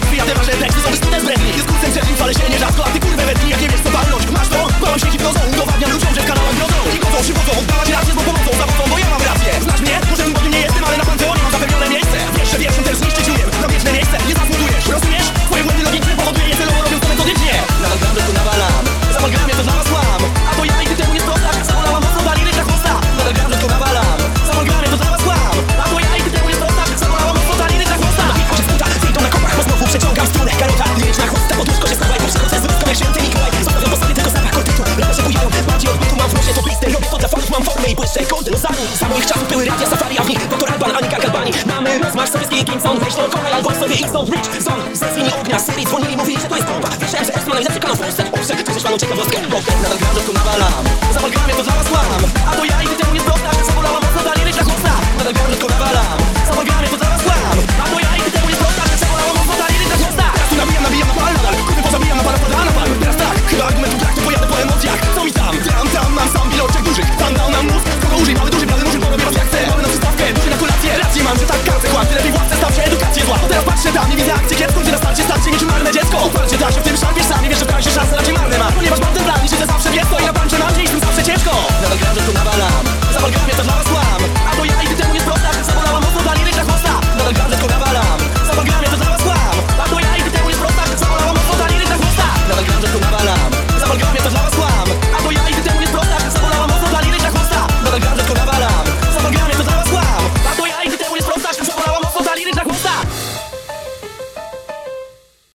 tekst, ja te kąty nocami Sam nie chciał, były radia, safari, awni No to Radban, Anika Galbani Mamy rozmarsz sowiecki Kingston Weź no kochaj, albo sobie Kingston Rich Zone Ze linii ognia, serii dzwonili, mówili, że to jest bomba. Wierzyłem, że Esma najlepszy kanał w Polsce Owszem, przecież panu czeka włoskę Bo nadal gram, że tu nawalam. Za walkami to dla was kłam A to ja i ty temu nie